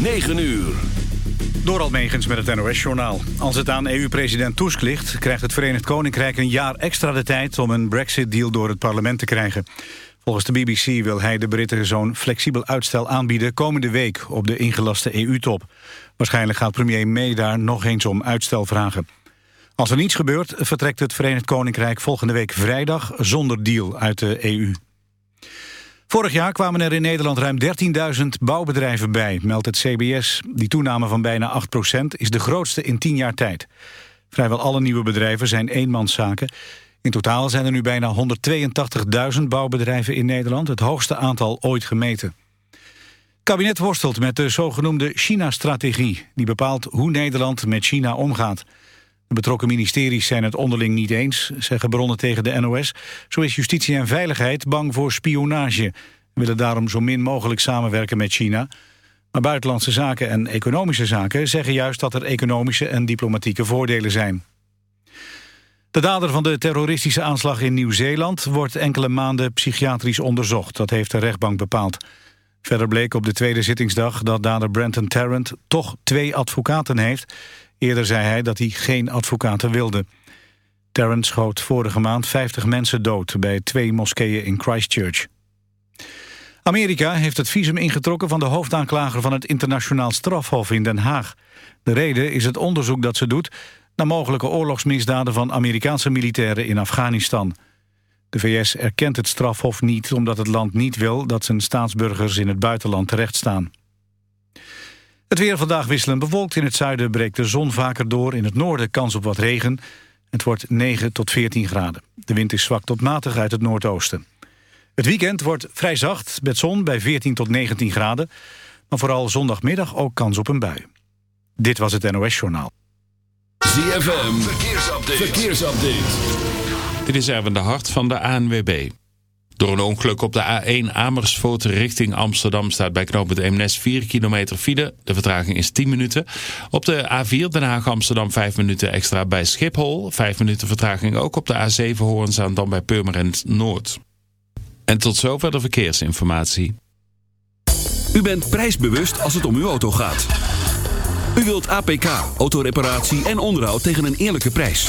9 uur. Door Almegens met het NOS-journaal. Als het aan EU-president Tusk ligt... krijgt het Verenigd Koninkrijk een jaar extra de tijd... om een brexit-deal door het parlement te krijgen. Volgens de BBC wil hij de Britten zo'n flexibel uitstel aanbieden... komende week op de ingelaste EU-top. Waarschijnlijk gaat premier May daar nog eens om uitstel vragen. Als er niets gebeurt, vertrekt het Verenigd Koninkrijk volgende week vrijdag... zonder deal uit de EU. Vorig jaar kwamen er in Nederland ruim 13.000 bouwbedrijven bij, meldt het CBS. Die toename van bijna 8% is de grootste in 10 jaar tijd. Vrijwel alle nieuwe bedrijven zijn eenmanszaken. In totaal zijn er nu bijna 182.000 bouwbedrijven in Nederland, het hoogste aantal ooit gemeten. Het kabinet worstelt met de zogenoemde China-strategie... die bepaalt hoe Nederland met China omgaat. De betrokken ministeries zijn het onderling niet eens, zeggen bronnen tegen de NOS. Zo is justitie en veiligheid bang voor spionage... en willen daarom zo min mogelijk samenwerken met China. Maar buitenlandse zaken en economische zaken zeggen juist... dat er economische en diplomatieke voordelen zijn. De dader van de terroristische aanslag in Nieuw-Zeeland... wordt enkele maanden psychiatrisch onderzocht. Dat heeft de rechtbank bepaald. Verder bleek op de tweede zittingsdag dat dader Brenton Tarrant... toch twee advocaten heeft... Eerder zei hij dat hij geen advocaten wilde. Tarrant schoot vorige maand 50 mensen dood bij twee moskeeën in Christchurch. Amerika heeft het visum ingetrokken van de hoofdaanklager van het internationaal strafhof in Den Haag. De reden is het onderzoek dat ze doet naar mogelijke oorlogsmisdaden van Amerikaanse militairen in Afghanistan. De VS erkent het strafhof niet omdat het land niet wil dat zijn staatsburgers in het buitenland terechtstaan. Het weer vandaag wisselend bewolkt. In het zuiden breekt de zon vaker door. In het noorden kans op wat regen. Het wordt 9 tot 14 graden. De wind is zwak tot matig uit het noordoosten. Het weekend wordt vrij zacht met zon bij 14 tot 19 graden. Maar vooral zondagmiddag ook kans op een bui. Dit was het NOS Journaal. ZFM, verkeersupdate. verkeersupdate. Dit is Erwin de Hart van de ANWB. Door een ongeluk op de A1 Amersfoort richting Amsterdam staat bij knooppunt Eemnes 4 kilometer file. De vertraging is 10 minuten. Op de A4 Den Haag Amsterdam 5 minuten extra bij Schiphol. 5 minuten vertraging ook op de A7 Hoorn dan bij Purmerend Noord. En tot zover de verkeersinformatie. U bent prijsbewust als het om uw auto gaat. U wilt APK, autoreparatie en onderhoud tegen een eerlijke prijs.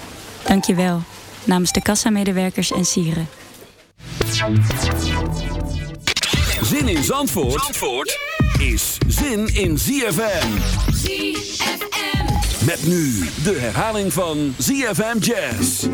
Dank je wel. Namens de kassamedewerkers en sieren. Zin in Zandvoort, Zandvoort is zin in ZFM. ZFM. Met nu de herhaling van ZFM Jazz.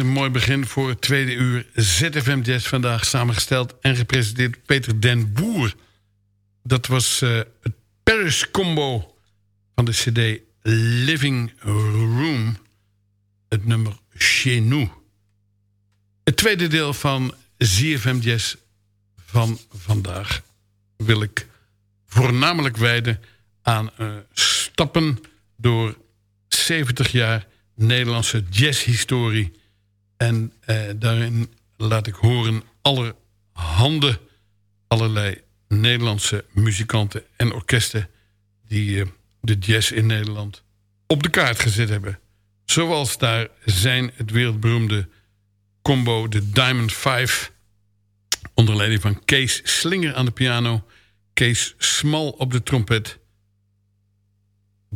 Een mooi begin voor het tweede uur ZFM Jazz. Vandaag samengesteld en gepresenteerd Peter den Boer. Dat was uh, het Paris Combo van de cd Living Room. Het nummer Chez Nous. Het tweede deel van ZFM Jazz van vandaag wil ik voornamelijk wijden aan uh, stappen door 70 jaar Nederlandse jazzhistorie. En eh, daarin laat ik horen allerhande, allerlei Nederlandse muzikanten en orkesten... die eh, de jazz in Nederland op de kaart gezet hebben. Zoals daar zijn het wereldberoemde combo de Diamond Five... onder leiding van Kees Slinger aan de piano... Kees Smal op de trompet...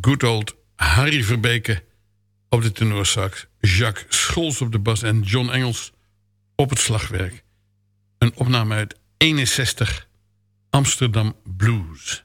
good old Harry Verbeke op de tenorsax... Jacques Scholz op de bas en John Engels op het slagwerk. Een opname uit 61 Amsterdam Blues.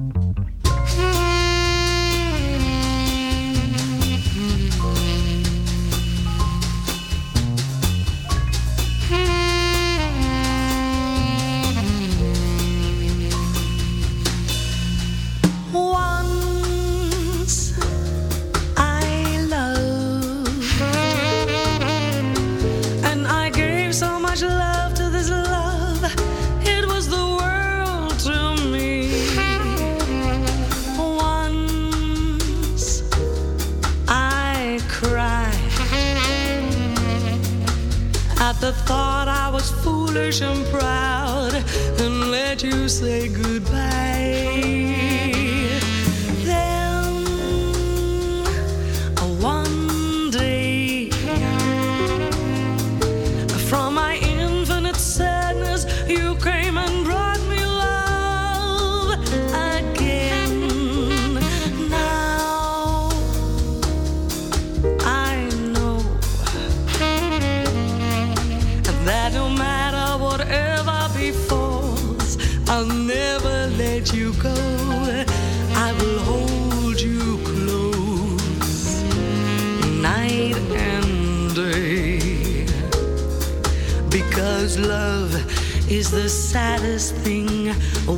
Is the saddest thing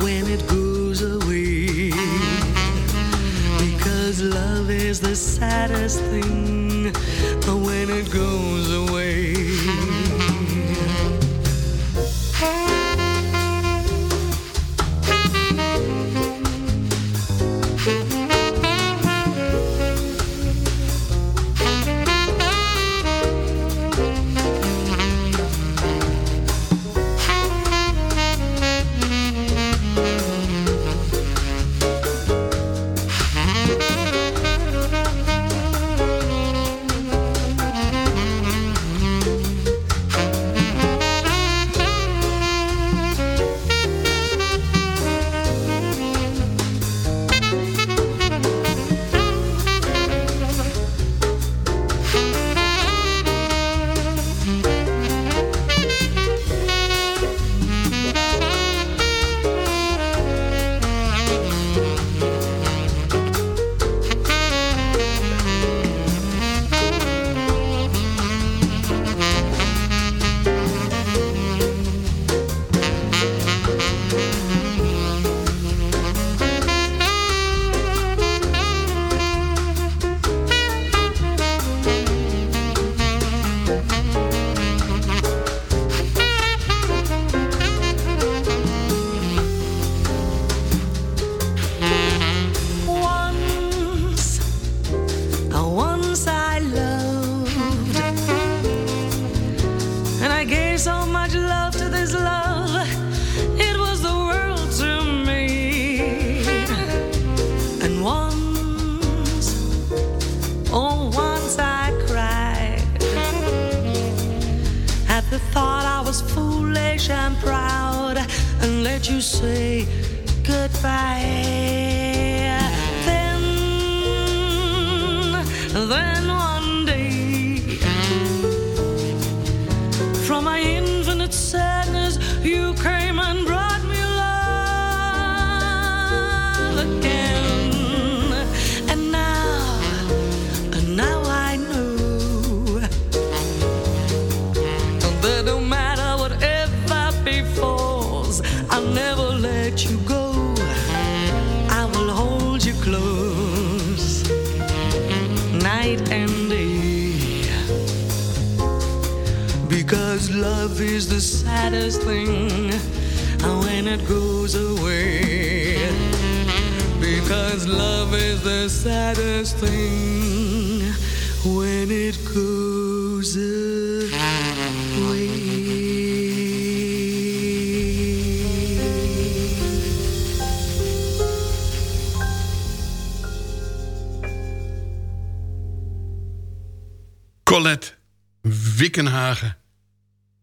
when it goes away. Because love is the saddest thing when it goes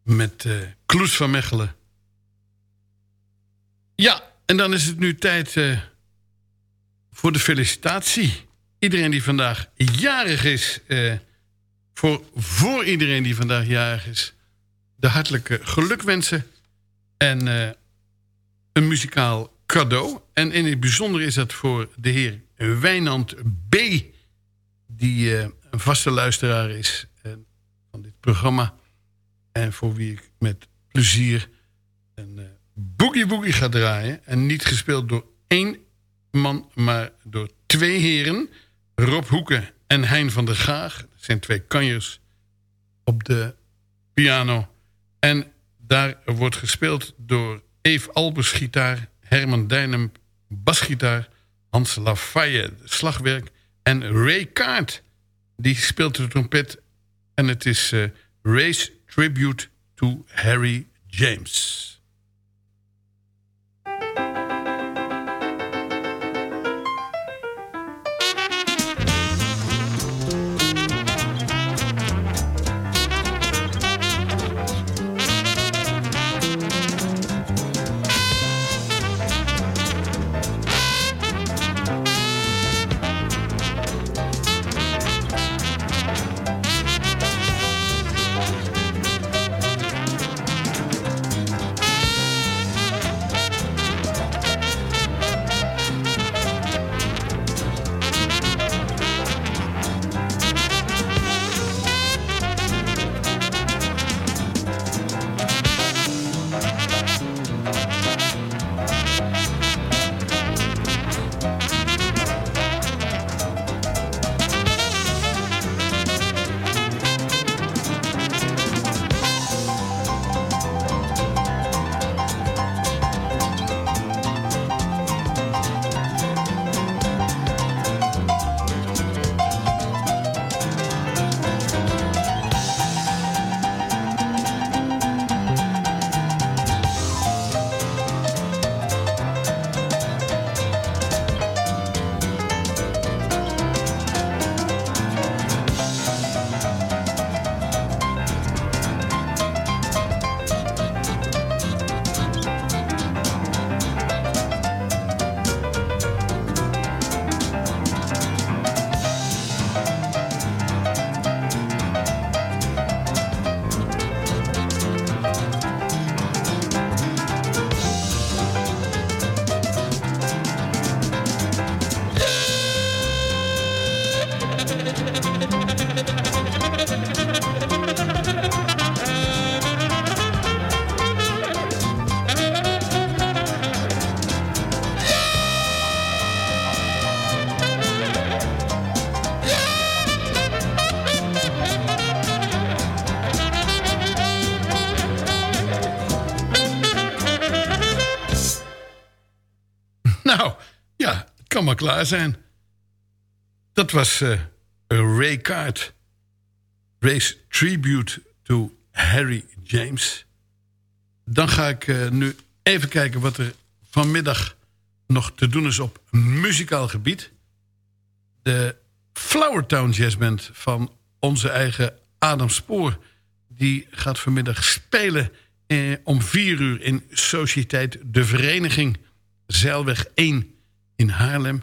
Met uh, Kloes van Mechelen. Ja, en dan is het nu tijd uh, voor de felicitatie. Iedereen die vandaag jarig is, uh, voor, voor iedereen die vandaag jarig is, de hartelijke gelukwensen en een muzikaal cadeau. En in het bijzonder is dat voor de heer Wijnand B., die een vaste luisteraar is van dit programma. En voor wie ik met plezier een uh, boogie boogie ga draaien. En niet gespeeld door één man, maar door twee heren. Rob Hoeken en Hein van der Gaag. Dat zijn twee kanjers op de piano. En daar wordt gespeeld door Eve Albers gitaar... Herman Dijnem basgitaar... Hans Lafayette slagwerk... en Ray Kaart die speelt de trompet. En het is uh, Race Tribute to Harry James. Klaar zijn. Dat was uh, Ray Card. Ray's tribute to Harry James. Dan ga ik uh, nu even kijken wat er vanmiddag nog te doen is op muzikaal gebied. De Flowertown Jazz Band van onze eigen Adam Spoor... die gaat vanmiddag spelen eh, om vier uur in Sociëteit De Vereniging... Zeilweg 1 in Haarlem.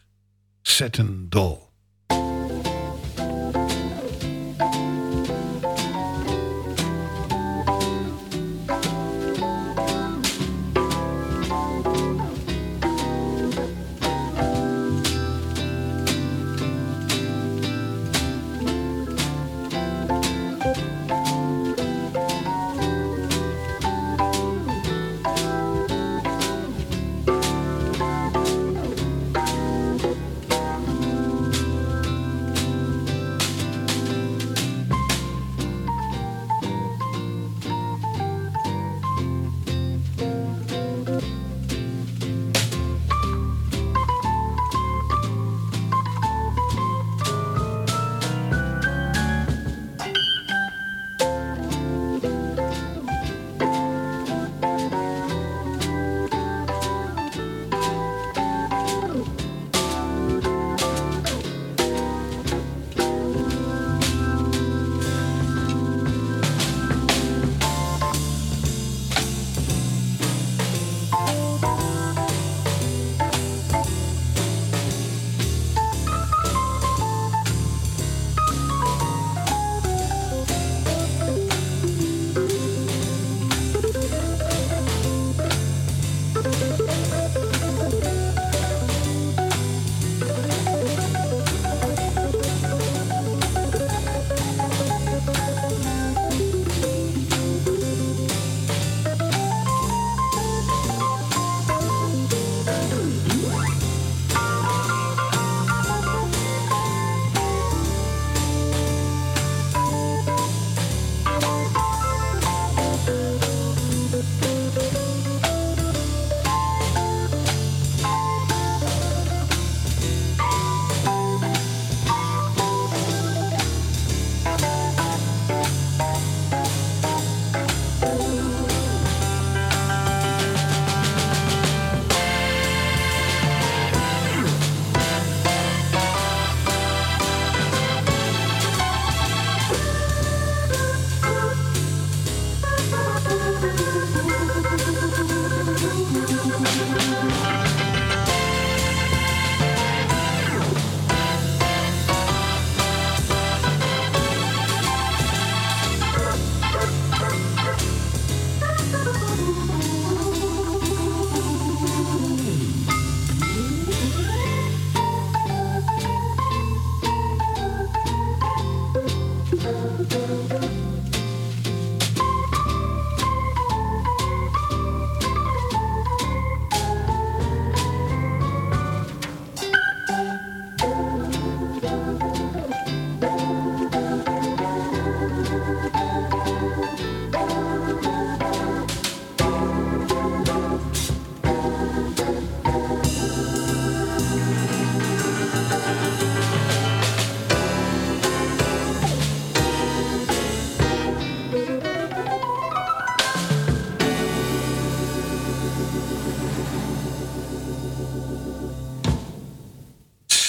Satin Doll.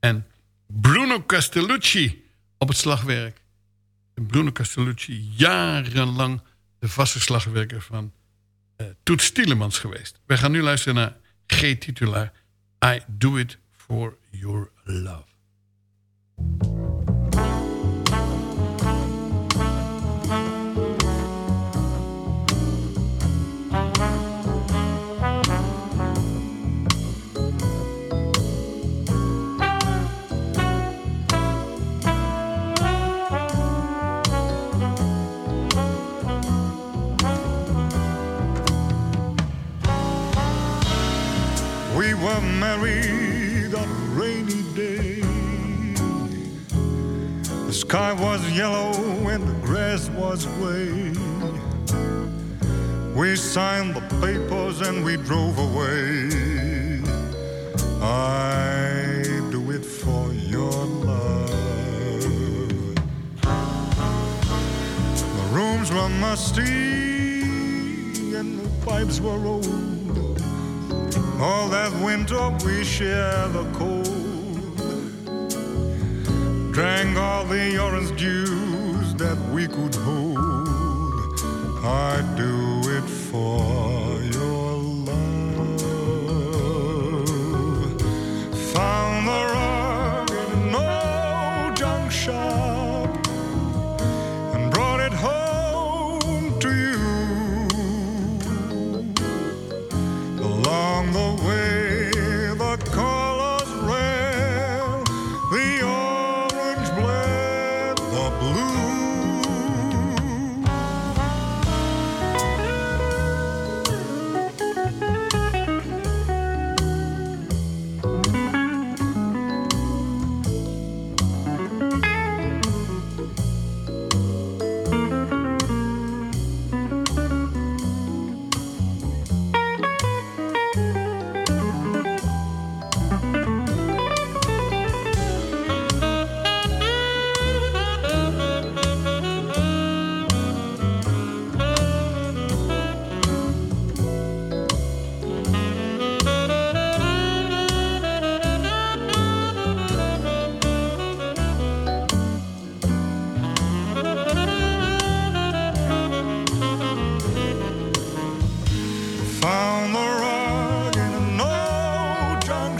en Bruno Castellucci op het slagwerk. En Bruno Castellucci jarenlang de vaste slagwerker van uh, Toet Stielemans geweest. Wij gaan nu luisteren naar G-titulaar I Do It For Your Love. Sky was yellow and the grass was gray. We signed the papers and we drove away. I do it for your love. The rooms were musty and the pipes were old. All that winter we shared the cold. Drank all the orange juice that we could hold. I do it for your love. Found the rug in an old junk shop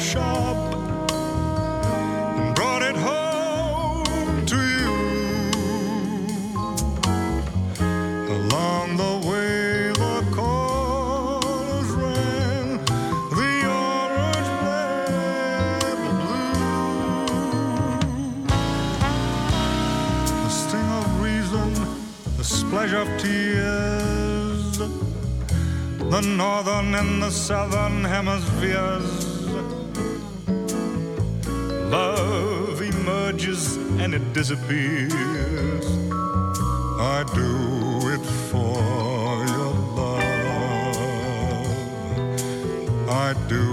shop and brought it home to you. Along the way, the colors ran, the orange red, the blue. The sting of reason, the splash of tears the northern and the southern hemispheres. And it disappears. I do it for your love. I do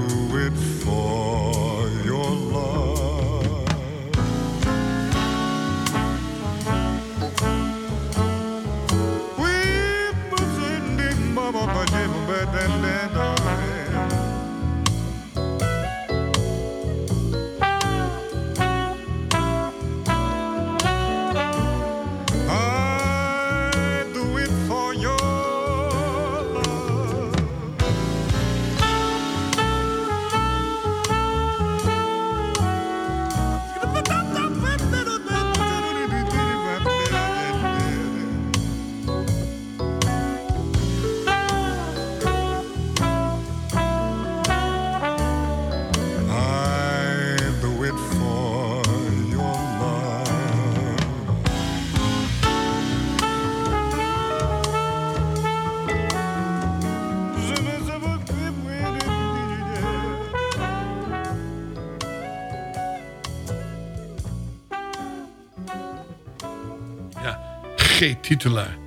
G-titulaar.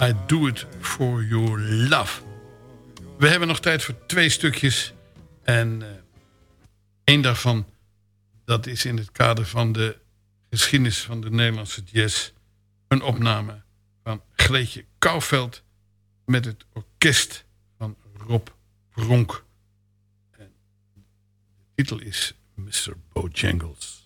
I do it for your love. We hebben nog tijd voor twee stukjes. En eh één daarvan, dat is in het kader van de geschiedenis van de Nederlandse jazz... een opname van Greetje Kouwveld... met het orkest van Rob Bronk. En de titel is Mr. Bojangles.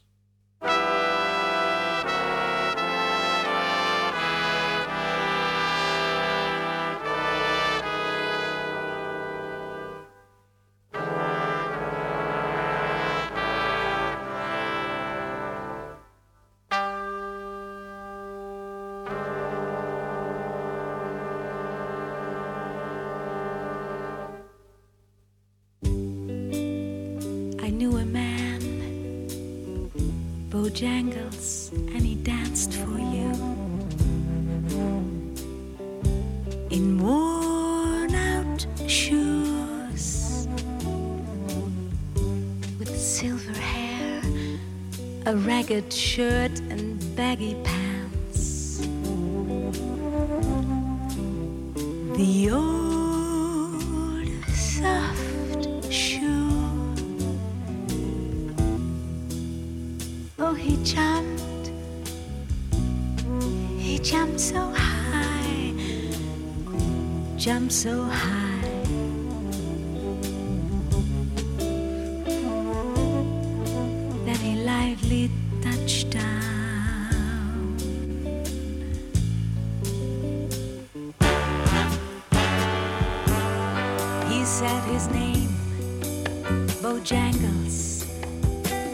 Bojangles.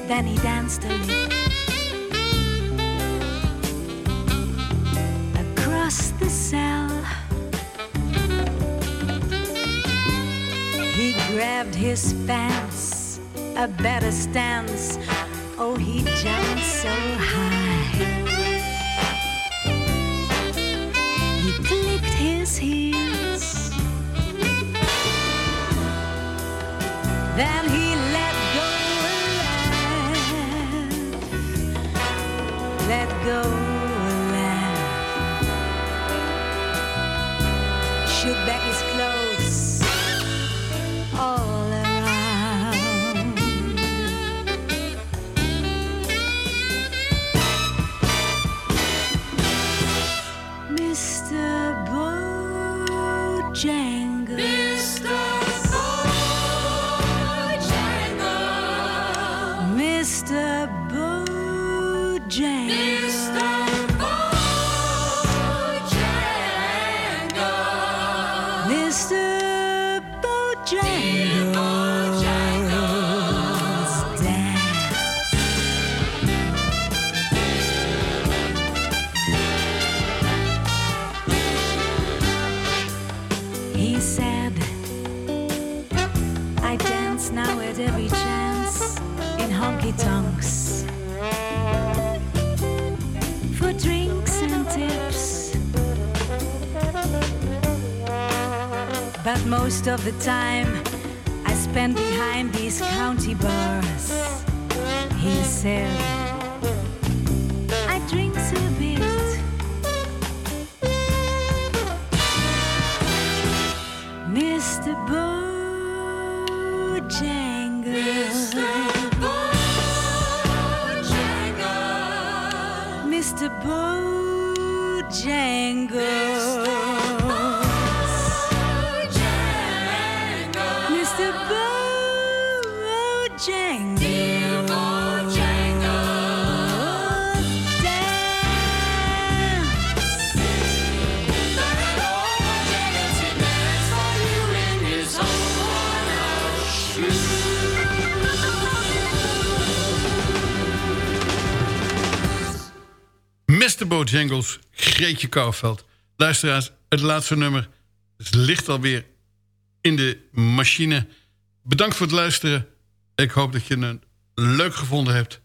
Then he danced a lick across the cell. He grabbed his pants, a better stance. Oh, he jumped so high. He clicked his heels. Then he most of the time I spend behind these county bars. He said, Mr. Bojangles, Greetje Kouwveld. Luisteraars, het laatste nummer ligt alweer in de machine. Bedankt voor het luisteren. Ik hoop dat je het leuk gevonden hebt.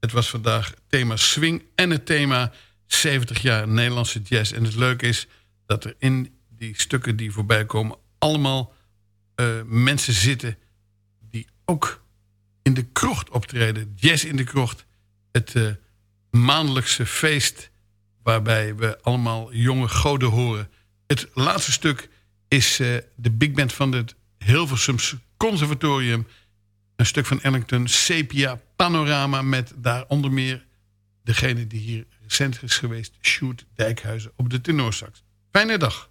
Het was vandaag thema swing en het thema 70 jaar Nederlandse jazz. En het leuke is dat er in die stukken die voorbij komen... allemaal eh, mensen zitten die ook in de krocht optreden. Jazz in de krocht. Het eh, maandelijkse feest waarbij we allemaal jonge goden horen. Het laatste stuk is eh, de big band van het Hilversums Conservatorium. Een stuk van Ellington, Sepia Panorama... met daaronder meer degene die hier recent is geweest... Sjoerd Dijkhuizen op de tenorsax. Fijne dag.